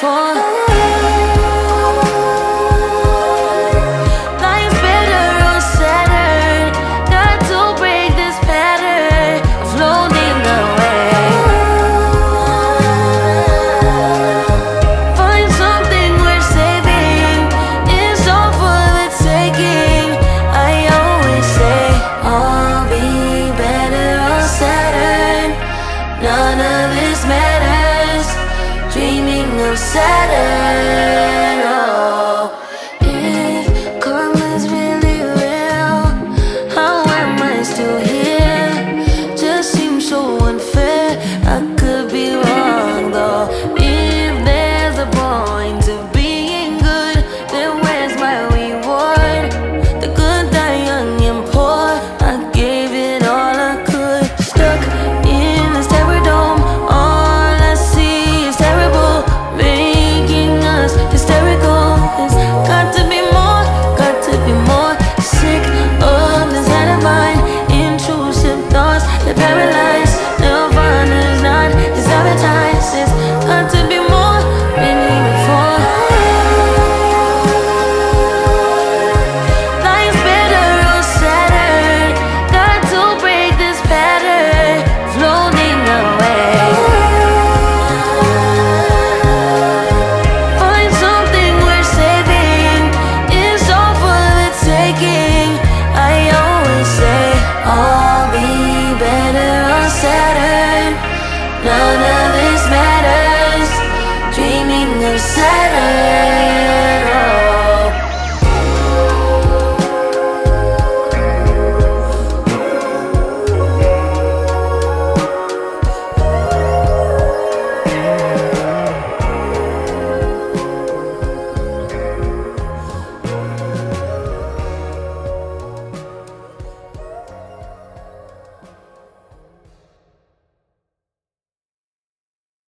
for. They're.